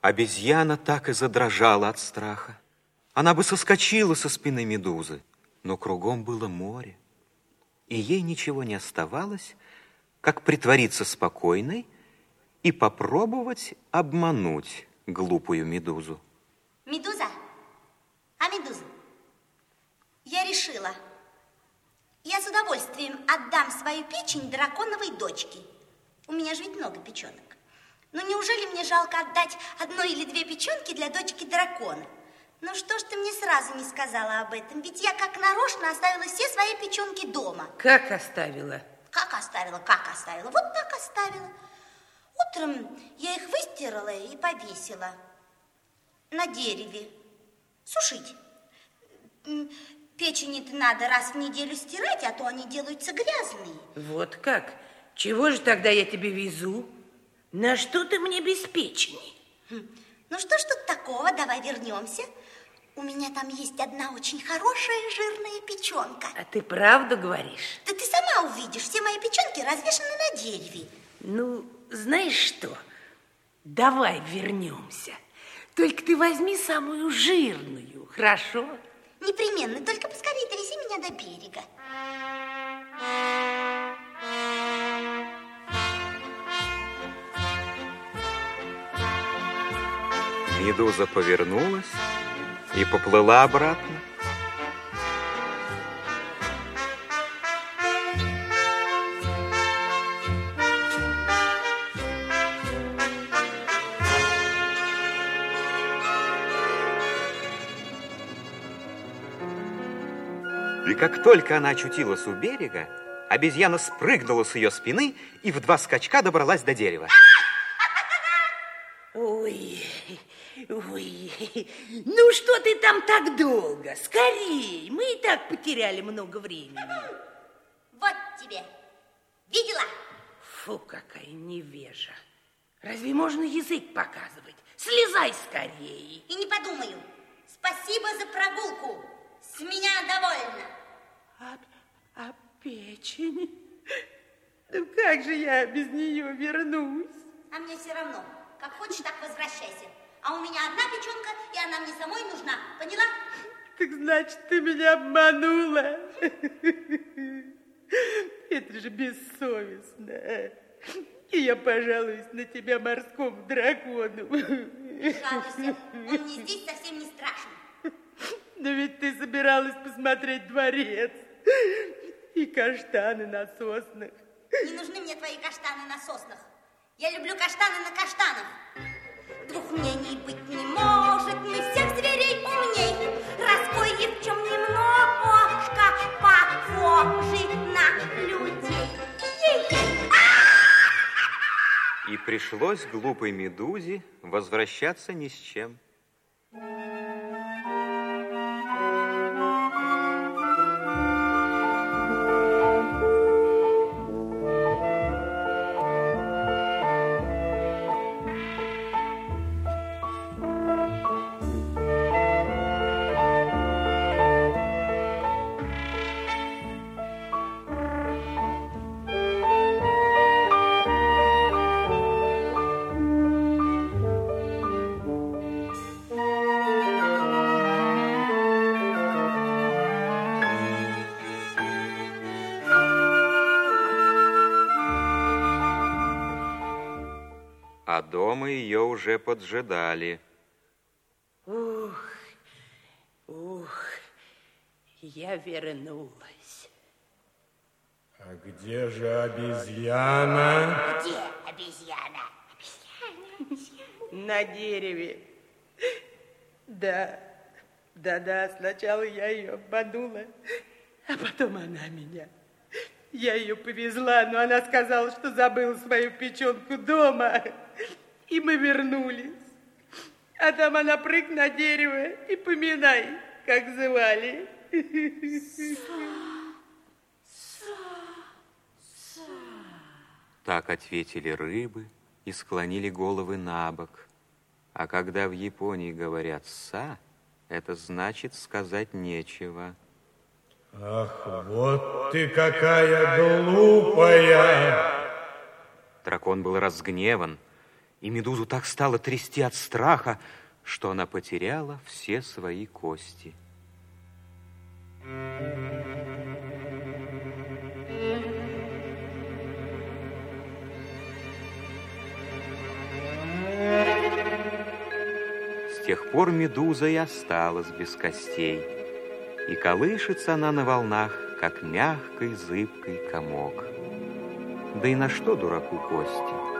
Обезьяна так и задрожала от страха. Она бы соскочила со спины медузы, но кругом было море. И ей ничего не оставалось, как притвориться спокойной и попробовать обмануть глупую медузу. Медуза? А медуза? Я решила. Я с удовольствием отдам свою печень драконовой дочке. У меня же ведь много печенок. Ну, неужели мне жалко отдать одно или две печенки для дочки дракона? Ну, что ж ты мне сразу не сказала об этом? Ведь я как нарочно оставила все свои печенки дома. Как оставила? Как оставила? Как оставила? Вот так оставила. Утром я их выстирала и повесила на дереве. Сушить. Печени-то надо раз в неделю стирать, а то они делаются грязные. Вот как? Чего же тогда я тебе везу? На что ты мне без печени? Хм. Ну что ж тут такого, давай вернемся. У меня там есть одна очень хорошая жирная печенка. А ты правду говоришь? Да ты сама увидишь, все мои печенки развешаны на дереве. Ну, знаешь что, давай вернемся. Только ты возьми самую жирную, хорошо? Непременно, только поскорее довези меня до берега. Медуза повернулась и поплыла обратно. И как только она очутилась у берега, обезьяна спрыгнула с ее спины и в два скачка добралась до дерева. Ой, ой, ну что ты там так долго? Скорей, мы и так потеряли много времени. Вот тебе, видела? Фу, какая невежа. Разве можно язык показывать? Слезай скорее. И не подумаю. Спасибо за прогулку. С меня довольно. А, а печень? Ну как же я без нее вернусь? А мне все равно. Как хочешь, так возвращайся. А у меня одна печенка, и она мне самой нужна. Поняла? Так значит, ты меня обманула. Это же бессовестно. И я пожалуюсь на тебя морскому дракону. Жалуйся, он мне здесь совсем не страшен. Но ведь ты собиралась посмотреть дворец и каштаны на соснах. Не нужны мне твои каштаны на соснах. Я люблю каштаны на каштанах. Двух мнений быть не может, мы всех зверей умней. Раской в чем немножко похожи на людей. И пришлось глупой медузе возвращаться ни с чем. А дома ее уже поджидали. Ух, ух, я вернулась. А где же обезьяна? Где обезьяна? На дереве. Да, да-да, сначала я ее обманула, а потом она меня. Я ее повезла, но она сказала, что забыла свою печенку дома. И мы вернулись. А там она прыг на дерево и поминай, как звали. Так ответили рыбы и склонили головы на бок. А когда в Японии говорят «са», это значит сказать нечего. Ах, вот ты какая глупая! Дракон был разгневан И Медузу так стало трясти от страха, что она потеряла все свои кости. С тех пор Медуза и осталась без костей, и колышется она на волнах, как мягкий зыбкий комок. Да и на что дураку кости?